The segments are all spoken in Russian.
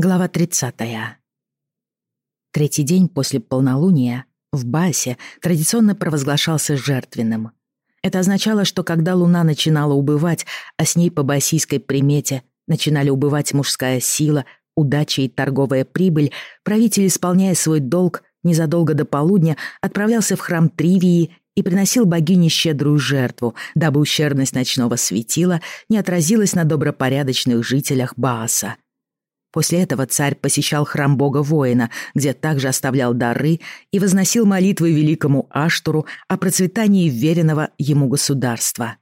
Глава 30. Третий день после полнолуния в Басе традиционно провозглашался жертвенным. Это означало, что когда луна начинала убывать, а с ней по басийской примете начинали убывать мужская сила, удача и торговая прибыль, правитель, исполняя свой долг, незадолго до полудня отправлялся в храм Тривии и приносил богине щедрую жертву, дабы ущербность ночного светила не отразилась на добропорядочных жителях Бааса — После этого царь посещал храм бога воина, где также оставлял дары и возносил молитвы великому Аштуру о процветании веренного ему государства.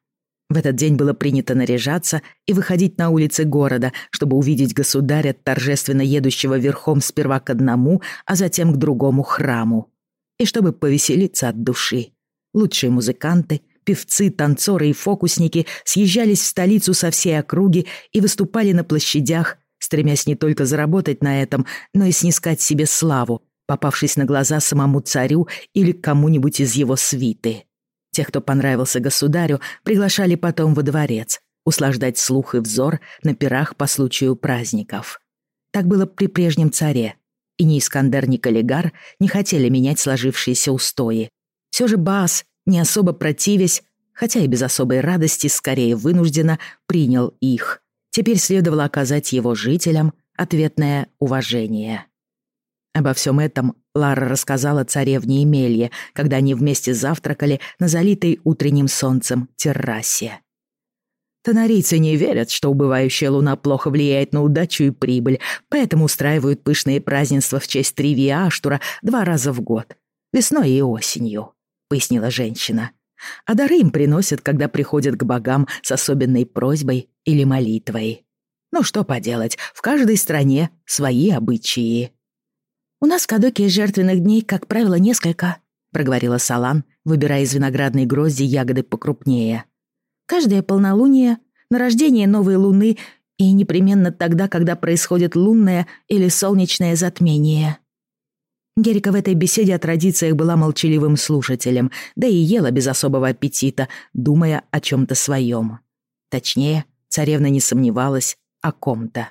В этот день было принято наряжаться и выходить на улицы города, чтобы увидеть государя, торжественно едущего верхом сперва к одному, а затем к другому храму. И чтобы повеселиться от души. Лучшие музыканты, певцы, танцоры и фокусники съезжались в столицу со всей округи и выступали на площадях, стремясь не только заработать на этом, но и снискать себе славу, попавшись на глаза самому царю или кому-нибудь из его свиты. Тех, кто понравился государю, приглашали потом во дворец, услаждать слух и взор на пирах по случаю праздников. Так было при прежнем царе, и ни Искандер, ни Каллигар не хотели менять сложившиеся устои. Все же Баас, не особо противясь, хотя и без особой радости, скорее вынужденно, принял их — Теперь следовало оказать его жителям ответное уважение. Обо всем этом Лара рассказала царевне Емелье, когда они вместе завтракали на залитой утренним солнцем террасе. Тонарийцы не верят, что убывающая луна плохо влияет на удачу и прибыль, поэтому устраивают пышные празднества в честь Триви Аштура два раза в год, весной и осенью, пояснила женщина а дары им приносят, когда приходят к богам с особенной просьбой или молитвой. Ну что поделать, в каждой стране свои обычаи. «У нас в Кадоке жертвенных дней, как правило, несколько», — проговорила Салан, выбирая из виноградной грозди ягоды покрупнее. «Каждое полнолуние, на рождение новой луны и непременно тогда, когда происходит лунное или солнечное затмение». Герика в этой беседе о традициях была молчаливым слушателем, да и ела без особого аппетита, думая о чем-то своем. Точнее, царевна не сомневалась о ком-то.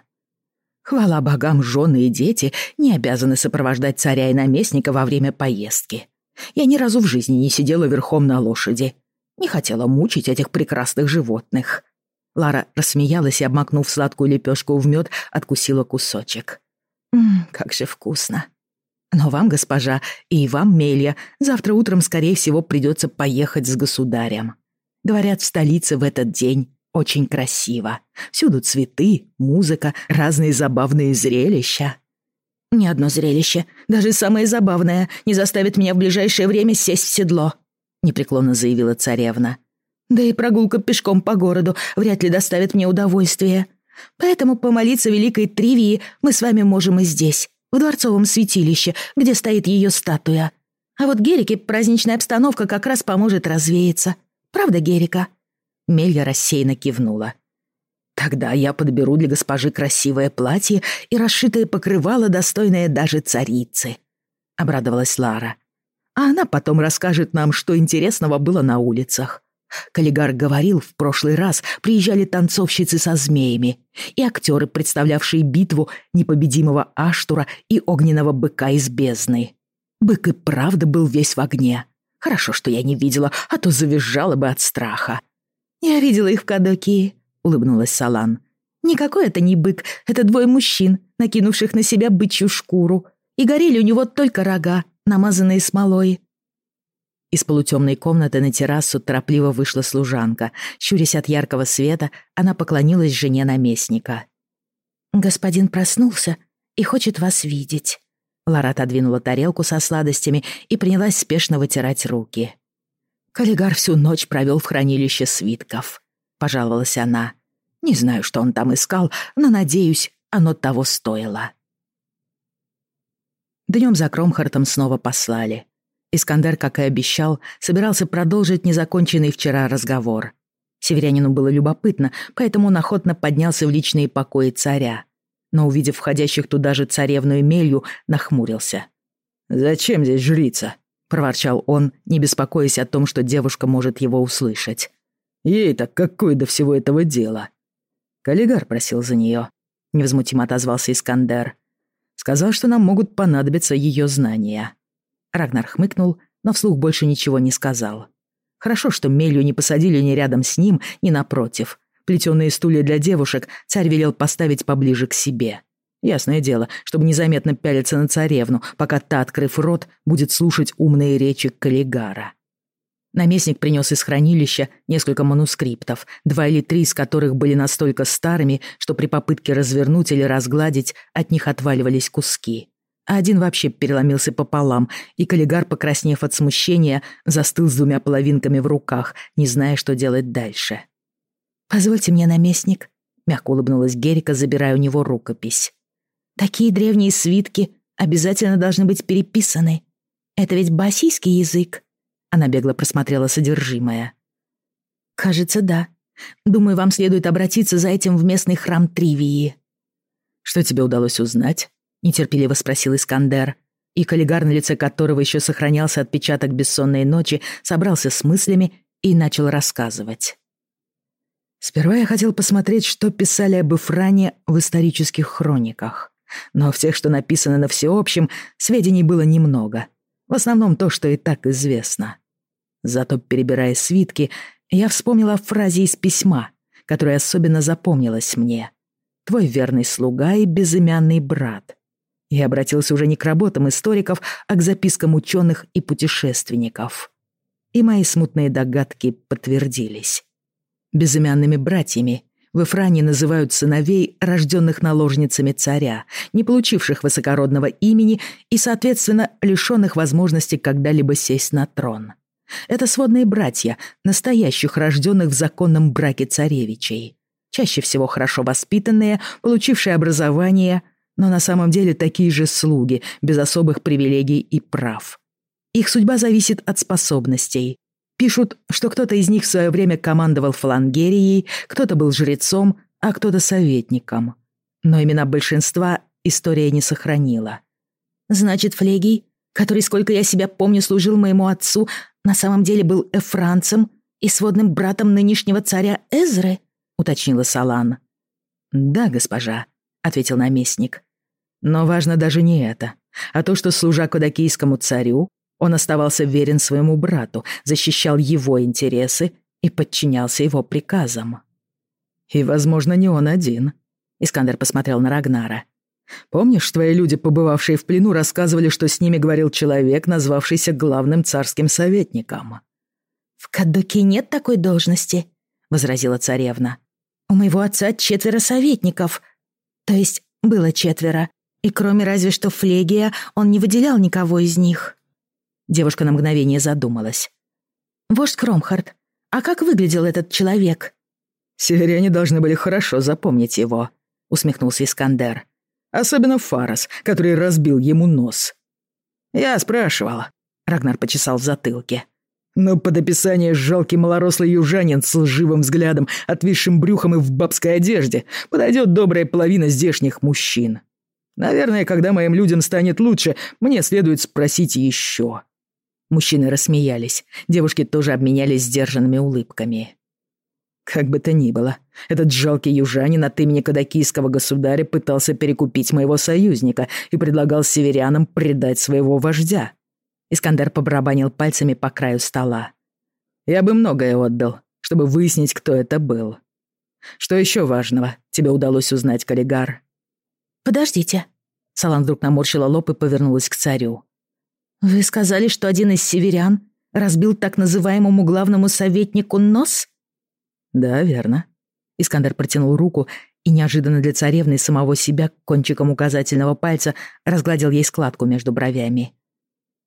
Хвала богам, жены и дети не обязаны сопровождать царя и наместника во время поездки. Я ни разу в жизни не сидела верхом на лошади. Не хотела мучить этих прекрасных животных. Лара рассмеялась и, обмакнув сладкую лепешку в мед, откусила кусочек. «Ммм, как же вкусно!» Но вам, госпожа, и вам, Мелья, завтра утром, скорее всего, придется поехать с государем. Говорят, в столице в этот день очень красиво. Всюду цветы, музыка, разные забавные зрелища. Ни одно зрелище, даже самое забавное, не заставит меня в ближайшее время сесть в седло, непреклонно заявила царевна. Да и прогулка пешком по городу вряд ли доставит мне удовольствие. Поэтому помолиться великой Тривии мы с вами можем и здесь в дворцовом святилище, где стоит ее статуя. А вот Герике праздничная обстановка как раз поможет развеяться. Правда, Герика?» Мелья рассеянно кивнула. «Тогда я подберу для госпожи красивое платье и расшитое покрывало, достойное даже царицы», — обрадовалась Лара. «А она потом расскажет нам, что интересного было на улицах. Каллигар говорил, в прошлый раз приезжали танцовщицы со змеями и актеры, представлявшие битву непобедимого Аштура и огненного быка из бездны. Бык и правда был весь в огне. Хорошо, что я не видела, а то завизжала бы от страха. «Я видела их в Кадокии», — улыбнулась Салан. «Никакой это не бык, это двое мужчин, накинувших на себя бычью шкуру. И горели у него только рога, намазанные смолой. Из полутемной комнаты на террасу торопливо вышла служанка. Щурясь от яркого света, она поклонилась жене наместника. «Господин проснулся и хочет вас видеть». Лара отодвинула тарелку со сладостями и принялась спешно вытирать руки. «Каллигар всю ночь провел в хранилище свитков», — пожаловалась она. «Не знаю, что он там искал, но, надеюсь, оно того стоило». Днем за Кромхартом снова послали. Искандер, как и обещал, собирался продолжить незаконченный вчера разговор. Северянину было любопытно, поэтому он охотно поднялся в личные покои царя. Но, увидев входящих туда же царевну Эмелью, нахмурился. «Зачем здесь жрица?» — проворчал он, не беспокоясь о том, что девушка может его услышать. «Ей-то какое до всего этого дело?» Каллигар просил за нее. невозмутимо отозвался Искандер. «Сказал, что нам могут понадобиться ее знания». Рагнар хмыкнул, но вслух больше ничего не сказал. Хорошо, что Мелью не посадили ни рядом с ним, ни напротив. Плетеные стулья для девушек царь велел поставить поближе к себе. Ясное дело, чтобы незаметно пялиться на царевну, пока та, открыв рот, будет слушать умные речи Каллигара. Наместник принес из хранилища несколько манускриптов, два или три из которых были настолько старыми, что при попытке развернуть или разгладить от них отваливались куски. А один вообще переломился пополам, и Каллигар, покраснев от смущения, застыл с двумя половинками в руках, не зная, что делать дальше. «Позвольте мне, наместник», — мягко улыбнулась Герика, забирая у него рукопись. «Такие древние свитки обязательно должны быть переписаны. Это ведь басийский язык. Она бегло просмотрела содержимое. «Кажется, да. Думаю, вам следует обратиться за этим в местный храм Тривии». «Что тебе удалось узнать?» — нетерпеливо спросил Искандер. И коллегар, на лице которого еще сохранялся отпечаток бессонной ночи, собрался с мыслями и начал рассказывать. Сперва я хотел посмотреть, что писали об Ифране в исторических хрониках. Но в тех, что написано на всеобщем, сведений было немного. В основном то, что и так известно. Зато, перебирая свитки, я вспомнила о фразе из письма, которая особенно запомнилась мне. «Твой верный слуга и безымянный брат». И обратился уже не к работам историков, а к запискам ученых и путешественников. И мои смутные догадки подтвердились. Безымянными братьями в Эфране называют сыновей, рожденных наложницами царя, не получивших высокородного имени и, соответственно, лишенных возможности когда-либо сесть на трон. Это сводные братья, настоящих рожденных в законном браке царевичей. Чаще всего хорошо воспитанные, получившие образование, но на самом деле такие же слуги, без особых привилегий и прав. Их судьба зависит от способностей. Пишут, что кто-то из них в свое время командовал фалангерией, кто-то был жрецом, а кто-то советником. Но имена большинства история не сохранила. «Значит, Флегий, который, сколько я себя помню, служил моему отцу, на самом деле был эфранцем и сводным братом нынешнего царя Эзры?» — уточнила Салан. «Да, госпожа», — ответил наместник. «Но важно даже не это, а то, что, служа кодакийскому царю, он оставался верен своему брату, защищал его интересы и подчинялся его приказам. И, возможно, не он один. Искандер посмотрел на Рагнара. Помнишь, твои люди, побывавшие в плену, рассказывали, что с ними говорил человек, назвавшийся главным царским советником?» «В Кадуке нет такой должности», — возразила царевна. «У моего отца четверо советников. То есть было четверо. И кроме разве что Флегия, он не выделял никого из них». Девушка на мгновение задумалась. «Вождь Кромхард, а как выглядел этот человек?» «Северяне должны были хорошо запомнить его», — усмехнулся Искандер. Особенно Фарас, который разбил ему нос. Я спрашивал. Рагнар почесал в затылке. Но под описание жалкий малорослый южанин с лживым взглядом, отвисшим брюхом и в бабской одежде подойдет добрая половина здешних мужчин. Наверное, когда моим людям станет лучше, мне следует спросить еще. Мужчины рассмеялись. Девушки тоже обменялись сдержанными улыбками. Как бы то ни было, этот жалкий южанин от имени кадакийского государя пытался перекупить моего союзника и предлагал северянам предать своего вождя. Искандер побарабанил пальцами по краю стола. Я бы многое отдал, чтобы выяснить, кто это был. Что еще важного тебе удалось узнать, Каллигар? Подождите. Салан вдруг наморщила лоб и повернулась к царю. Вы сказали, что один из северян разбил так называемому главному советнику нос? «Да, верно». Искандер протянул руку и неожиданно для царевны самого себя кончиком указательного пальца разгладил ей складку между бровями.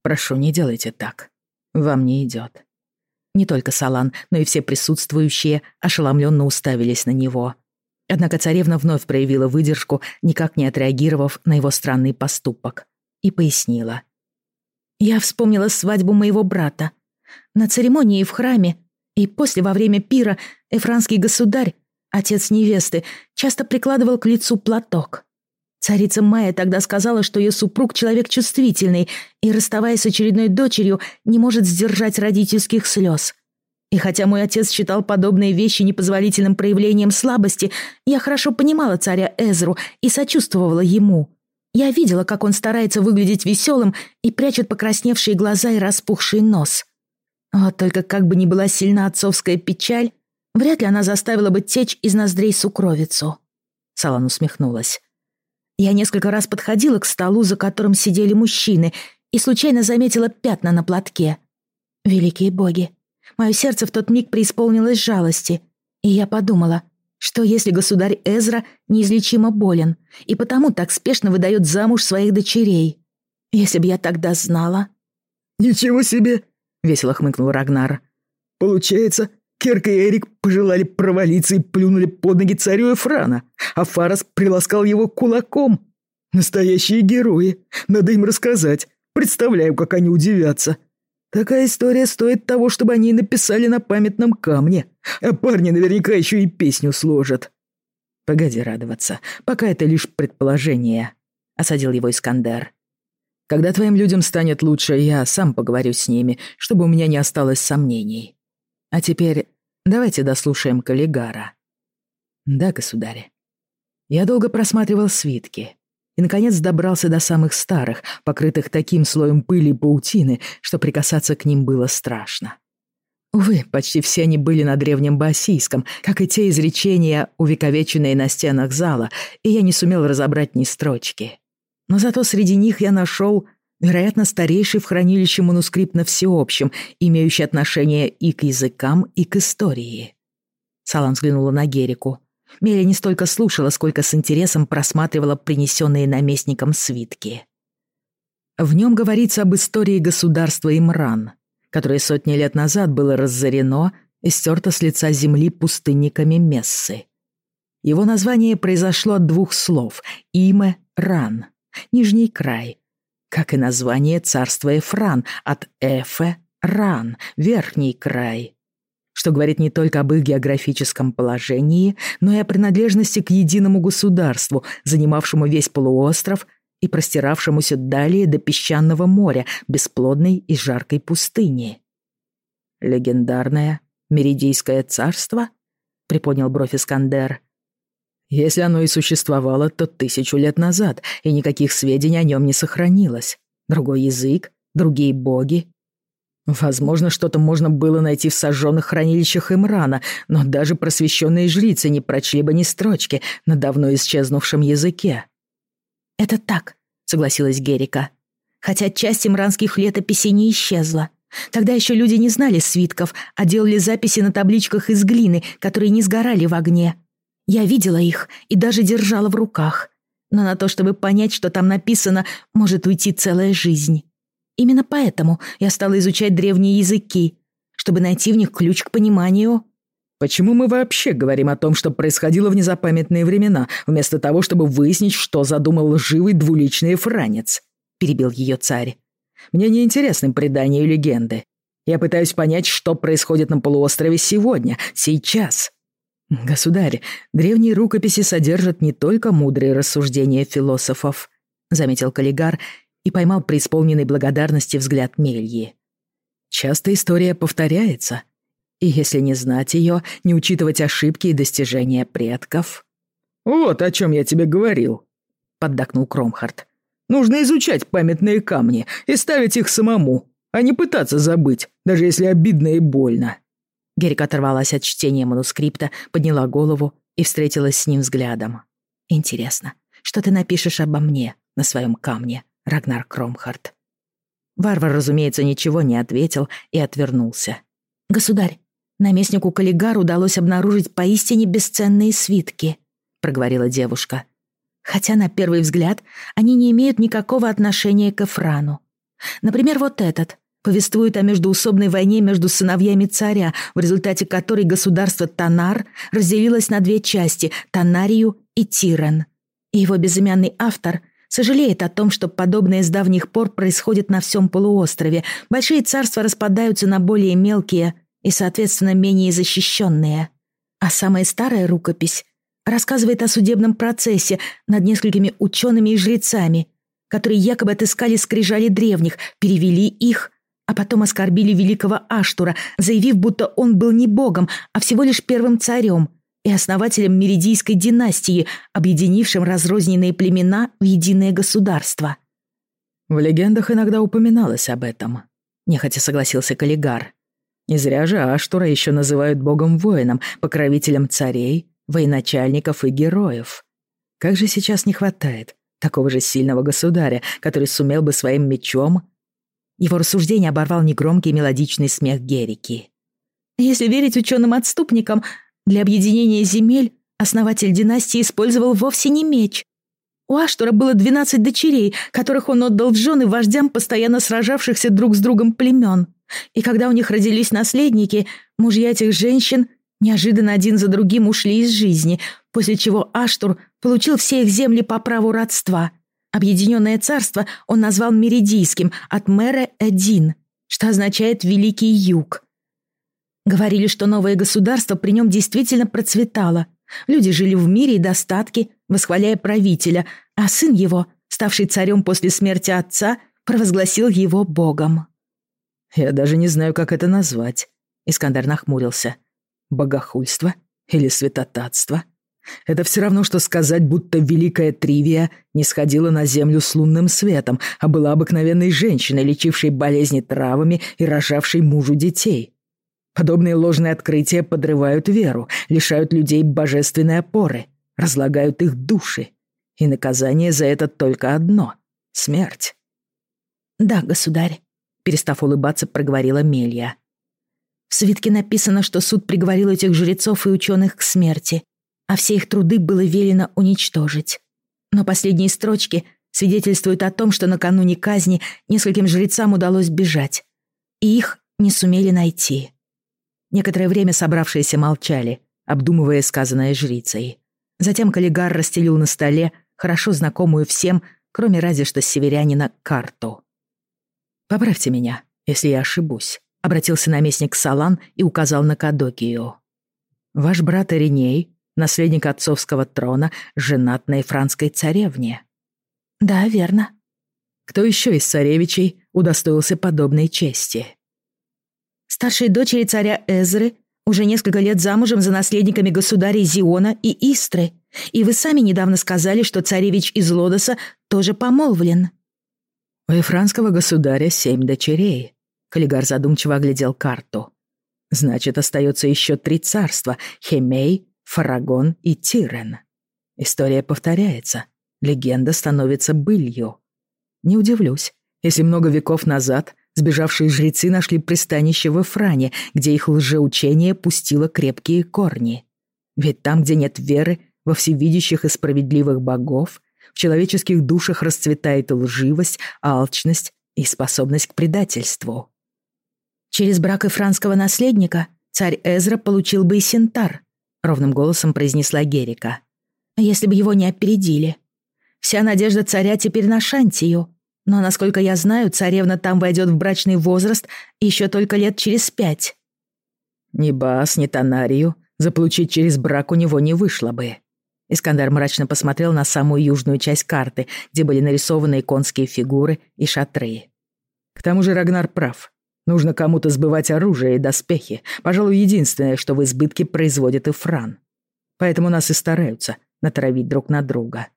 «Прошу, не делайте так. Вам не идет». Не только Салан, но и все присутствующие ошеломленно уставились на него. Однако царевна вновь проявила выдержку, никак не отреагировав на его странный поступок, и пояснила. «Я вспомнила свадьбу моего брата. На церемонии в храме и после, во время пира, эфранский государь, отец невесты, часто прикладывал к лицу платок. Царица Майя тогда сказала, что ее супруг человек чувствительный и, расставаясь с очередной дочерью, не может сдержать родительских слез. И хотя мой отец считал подобные вещи непозволительным проявлением слабости, я хорошо понимала царя Эзру и сочувствовала ему. Я видела, как он старается выглядеть веселым и прячет покрасневшие глаза и распухший нос. Вот только как бы ни была сильна отцовская печаль, вряд ли она заставила бы течь из ноздрей сукровицу. Салан усмехнулась. Я несколько раз подходила к столу, за которым сидели мужчины, и случайно заметила пятна на платке. Великие боги, мое сердце в тот миг преисполнилось жалости, и я подумала, что если государь Эзра неизлечимо болен и потому так спешно выдает замуж своих дочерей? Если бы я тогда знала... «Ничего себе!» — весело хмыкнул Рагнар. «Получается, Керк и Эрик пожелали провалиться и плюнули под ноги царю Эфрана, а Фарас приласкал его кулаком. Настоящие герои. Надо им рассказать. Представляю, как они удивятся. Такая история стоит того, чтобы они написали на памятном камне, а парни наверняка еще и песню сложат. Погоди радоваться, пока это лишь предположение, — осадил его Искандер. Когда твоим людям станет лучше, я сам поговорю с ними, чтобы у меня не осталось сомнений. А теперь давайте дослушаем Каллигара. Да, государь. Я долго просматривал свитки и, наконец, добрался до самых старых, покрытых таким слоем пыли и паутины, что прикасаться к ним было страшно. Увы, почти все они были на древнем басийском, как и те изречения, увековеченные на стенах зала, и я не сумел разобрать ни строчки. Но зато среди них я нашел, вероятно, старейший в хранилище манускрипт на всеобщем, имеющий отношение и к языкам, и к истории. Салам взглянула на Герику. Меля не столько слушала, сколько с интересом просматривала принесенные наместником свитки. В нем говорится об истории государства Имран, которое сотни лет назад было разорено и стерто с лица земли пустынниками Мессы. Его название произошло от двух слов «име ран» — нижний край, как и название царства Эфран от «эфе» — ран — верхний край что говорит не только об их географическом положении, но и о принадлежности к единому государству, занимавшему весь полуостров и простиравшемуся далее до песчаного моря, бесплодной и жаркой пустыни. «Легендарное Меридийское царство?» — приподнял бровь Искандер. «Если оно и существовало, то тысячу лет назад, и никаких сведений о нем не сохранилось. Другой язык, другие боги, Возможно, что-то можно было найти в сожженных хранилищах Имрана, но даже просвещенные жрицы не прочли бы ни строчки на давно исчезнувшем языке. «Это так», — согласилась Герика. «Хотя часть имранских летописей не исчезла. Тогда еще люди не знали свитков, а делали записи на табличках из глины, которые не сгорали в огне. Я видела их и даже держала в руках. Но на то, чтобы понять, что там написано, может уйти целая жизнь». Именно поэтому я стала изучать древние языки, чтобы найти в них ключ к пониманию. Почему мы вообще говорим о том, что происходило в незапамятные времена, вместо того, чтобы выяснить, что задумал лживый двуличный франец? Перебил ее царь. Мне не интересны предания и легенды. Я пытаюсь понять, что происходит на полуострове сегодня, сейчас. Государь, древние рукописи содержат не только мудрые рассуждения философов, заметил Каллигар и поймал преисполненный благодарности взгляд Мельи. Часто история повторяется, и если не знать ее, не учитывать ошибки и достижения предков... «Вот о чем я тебе говорил», — поддакнул Кромхард. «Нужно изучать памятные камни и ставить их самому, а не пытаться забыть, даже если обидно и больно». Герик оторвалась от чтения манускрипта, подняла голову и встретилась с ним взглядом. «Интересно, что ты напишешь обо мне на своем камне?» Рагнар Кромхард. Варвар, разумеется, ничего не ответил и отвернулся. «Государь, наместнику Каллигар удалось обнаружить поистине бесценные свитки», — проговорила девушка. «Хотя, на первый взгляд, они не имеют никакого отношения к Эфрану. Например, вот этот повествует о междуусобной войне между сыновьями царя, в результате которой государство Танар разделилось на две части — Танарию и Тиран. И его безымянный автор Сожалеет о том, что подобное с давних пор происходит на всем полуострове. Большие царства распадаются на более мелкие и, соответственно, менее защищенные. А самая старая рукопись рассказывает о судебном процессе над несколькими учеными и жрецами, которые якобы отыскали скрижали древних, перевели их а потом оскорбили великого Аштура, заявив, будто он был не богом, а всего лишь первым царем и основателем Меридийской династии, объединившим разрозненные племена в единое государство. В легендах иногда упоминалось об этом, нехотя согласился Каллигар. Не зря же Аштура еще называют богом-воином, покровителем царей, военачальников и героев. Как же сейчас не хватает такого же сильного государя, который сумел бы своим мечом его рассуждение оборвал негромкий мелодичный смех Герики. Если верить ученым-отступникам, для объединения земель основатель династии использовал вовсе не меч. У Аштура было 12 дочерей, которых он отдал в жены вождям, постоянно сражавшихся друг с другом племен. И когда у них родились наследники, мужья этих женщин неожиданно один за другим ушли из жизни, после чего Аштур получил все их земли по праву родства. Объединенное царство он назвал Меридийским от мэра Эдин, что означает «Великий Юг». Говорили, что новое государство при нем действительно процветало. Люди жили в мире и достатке, восхваляя правителя, а сын его, ставший царем после смерти отца, провозгласил его богом. «Я даже не знаю, как это назвать», — Искандер нахмурился. «Богохульство или святотатство?» Это все равно, что сказать, будто великая Тривия не сходила на землю с лунным светом, а была обыкновенной женщиной, лечившей болезни травами и рожавшей мужу детей. Подобные ложные открытия подрывают веру, лишают людей божественной опоры, разлагают их души. И наказание за это только одно — смерть. «Да, государь», — перестав улыбаться, проговорила Мелья. В свитке написано, что суд приговорил этих жрецов и ученых к смерти, а все их труды было велено уничтожить. Но последние строчки свидетельствуют о том, что накануне казни нескольким жрецам удалось бежать, и их не сумели найти. Некоторое время собравшиеся молчали, обдумывая сказанное жрицей. Затем Каллигар расстелил на столе хорошо знакомую всем, кроме разве что северянина, карту. «Поправьте меня, если я ошибусь», — обратился наместник Салан и указал на Кадокию. «Ваш брат Ириней наследник отцовского трона, женат на Ифранской царевне. Да, верно. Кто еще из царевичей удостоился подобной чести? Старшие дочери царя Эзры уже несколько лет замужем за наследниками государей Зиона и Истры, и вы сами недавно сказали, что царевич из Лодоса тоже помолвлен. У Ифранского государя семь дочерей. Каллигар задумчиво оглядел карту. Значит, остается еще три царства — Хемей, Фарагон и Тирен. История повторяется, легенда становится былью. Не удивлюсь, если много веков назад сбежавшие жрецы нашли пристанище в Эфране, где их лжеучение пустило крепкие корни. Ведь там, где нет веры во всевидящих и справедливых богов, в человеческих душах расцветает лживость, алчность и способность к предательству. Через брак эфранского наследника царь Эзра получил бы и Синтар, — ровным голосом произнесла Герика. «Если бы его не опередили. Вся надежда царя теперь на Шантию. Но, насколько я знаю, царевна там войдет в брачный возраст еще только лет через пять». «Ни Бас, ни Тонарию заполучить через брак у него не вышло бы». Искандар мрачно посмотрел на самую южную часть карты, где были нарисованы конские фигуры и шатры. К тому же Рагнар прав. Нужно кому-то сбывать оружие и доспехи. Пожалуй, единственное, что в избытке производит и Фран. Поэтому нас и стараются натравить друг на друга.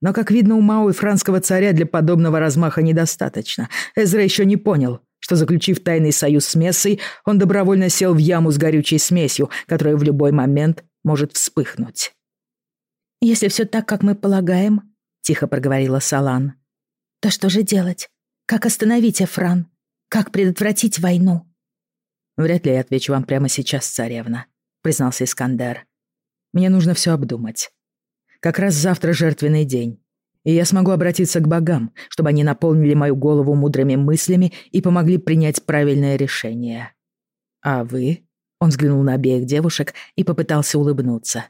Но, как видно, у Мао и франского царя для подобного размаха недостаточно. Эзра еще не понял, что, заключив тайный союз с Мессой, он добровольно сел в яму с горючей смесью, которая в любой момент может вспыхнуть. «Если все так, как мы полагаем», — тихо проговорила Салан, — «то что же делать? Как остановить Эфран? Как предотвратить войну?» «Вряд ли я отвечу вам прямо сейчас, царевна», — признался Искандер. «Мне нужно все обдумать. Как раз завтра жертвенный день, и я смогу обратиться к богам, чтобы они наполнили мою голову мудрыми мыслями и помогли принять правильное решение. А вы?» Он взглянул на обеих девушек и попытался улыбнуться.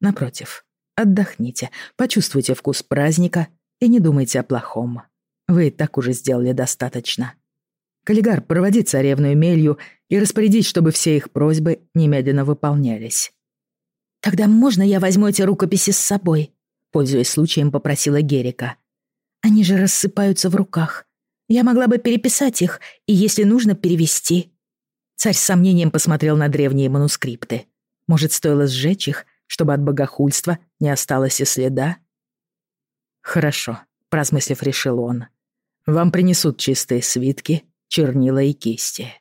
«Напротив, отдохните, почувствуйте вкус праздника и не думайте о плохом. Вы и так уже сделали достаточно». Каллигар, проводи царевну Эмелью и распорядись, чтобы все их просьбы немедленно выполнялись. «Тогда можно я возьму эти рукописи с собой?» Пользуясь случаем, попросила Герика. «Они же рассыпаются в руках. Я могла бы переписать их и, если нужно, перевести». Царь с сомнением посмотрел на древние манускрипты. Может, стоило сжечь их, чтобы от богохульства не осталось и следа? «Хорошо», — поразмыслив, решил он. «Вам принесут чистые свитки, чернила и кисти».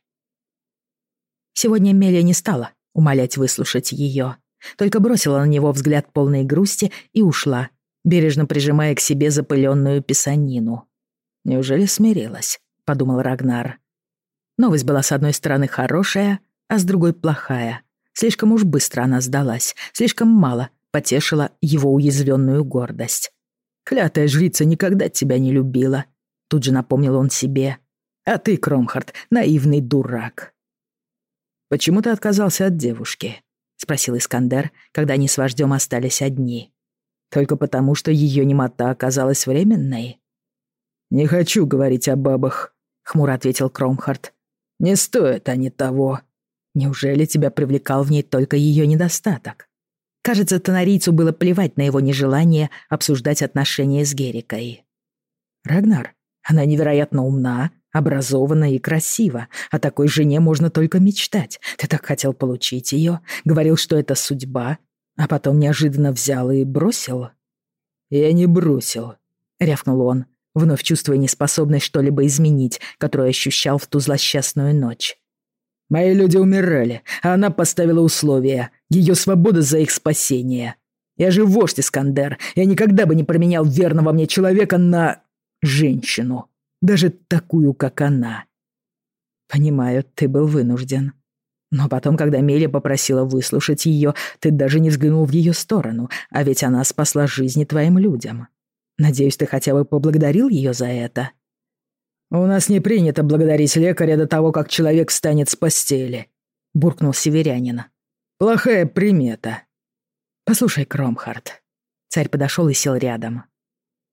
Сегодня Мелия не стала умолять выслушать ее, только бросила на него взгляд полной грусти и ушла, бережно прижимая к себе запыленную писанину. «Неужели смирилась?» — подумал Рагнар. Новость была с одной стороны хорошая, а с другой плохая. Слишком уж быстро она сдалась, слишком мало потешила его уязвленную гордость. «Клятая жрица никогда тебя не любила», — тут же напомнил он себе. «А ты, Кромхард, наивный дурак». «Почему ты отказался от девушки?» — спросил Искандер, когда они с вождем остались одни. «Только потому, что ее немота оказалась временной?» «Не хочу говорить о бабах», — хмуро ответил Кромхард. «Не стоят они того. Неужели тебя привлекал в ней только ее недостаток?» Кажется, тонарийцу было плевать на его нежелание обсуждать отношения с Герикой. «Рагнар, она невероятно умна, образована и красива. О такой жене можно только мечтать. Ты так хотел получить ее, говорил, что это судьба, а потом неожиданно взял и бросил». «Я не бросил», — рявкнул он, вновь чувствуя неспособность что-либо изменить, которую ощущал в ту злосчастную ночь. Мои люди умирали, а она поставила условия. Ее свобода за их спасение. Я же вождь Искандер. Я никогда бы не променял верного мне человека на... женщину. Даже такую, как она. Понимаю, ты был вынужден. Но потом, когда Меля попросила выслушать ее, ты даже не взглянул в ее сторону, а ведь она спасла жизни твоим людям. Надеюсь, ты хотя бы поблагодарил ее за это. «У нас не принято благодарить лекаря до того, как человек встанет с постели», — буркнул северянин. «Плохая примета». «Послушай, Кромхард». Царь подошел и сел рядом.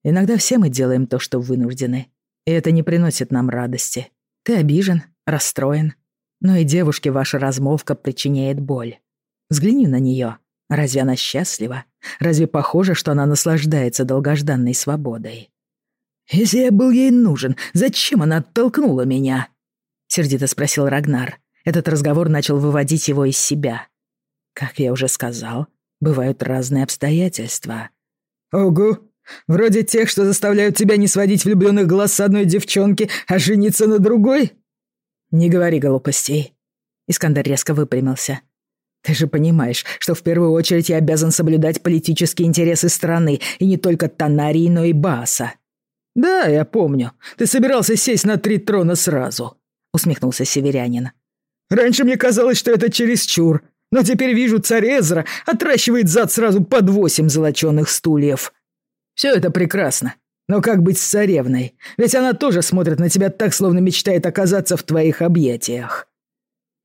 «Иногда все мы делаем то, что вынуждены, и это не приносит нам радости. Ты обижен, расстроен, но и девушке ваша размолвка причиняет боль. Взгляни на нее. Разве она счастлива? Разве похоже, что она наслаждается долгожданной свободой? «Если я был ей нужен, зачем она оттолкнула меня?» — сердито спросил Рагнар. Этот разговор начал выводить его из себя. «Как я уже сказал, бывают разные обстоятельства». «Ого! Вроде тех, что заставляют тебя не сводить влюбленных глаз с одной девчонки, а жениться на другой?» «Не говори глупостей». Искандер резко выпрямился. «Ты же понимаешь, что в первую очередь я обязан соблюдать политические интересы страны, и не только Танарии, но и Бааса. «Да, я помню. Ты собирался сесть на три трона сразу», — усмехнулся северянин. «Раньше мне казалось, что это чересчур, но теперь вижу, царь Эзра отращивает зад сразу под восемь золочёных стульев. Все это прекрасно, но как быть с царевной? Ведь она тоже смотрит на тебя так, словно мечтает оказаться в твоих объятиях».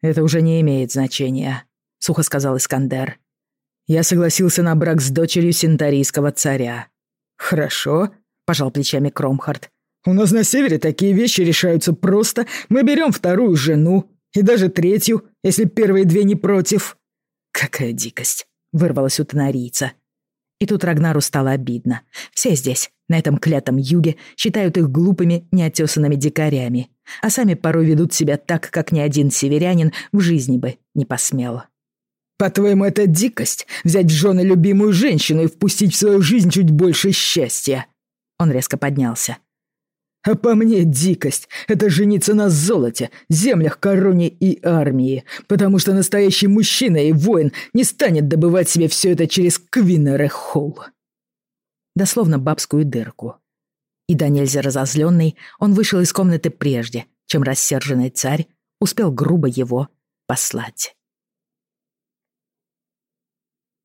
«Это уже не имеет значения», — сухо сказал Искандер. «Я согласился на брак с дочерью синтарийского царя». «Хорошо», — пожал плечами Кромхард. «У нас на севере такие вещи решаются просто. Мы берем вторую жену, и даже третью, если первые две не против». «Какая дикость!» — вырвалась у тонарийца. И тут Рагнару стало обидно. Все здесь, на этом клятом юге, считают их глупыми, неотесанными дикарями, а сами порой ведут себя так, как ни один северянин в жизни бы не посмел. «По-твоему, это дикость — взять в жены любимую женщину и впустить в свою жизнь чуть больше счастья?» Он резко поднялся. «А по мне дикость — это жениться на золоте, землях, короне и армии, потому что настоящий мужчина и воин не станет добывать себе все это через Квинерехолл». Дословно бабскую дырку. И до нельзя разозленный, он вышел из комнаты прежде, чем рассерженный царь успел грубо его послать.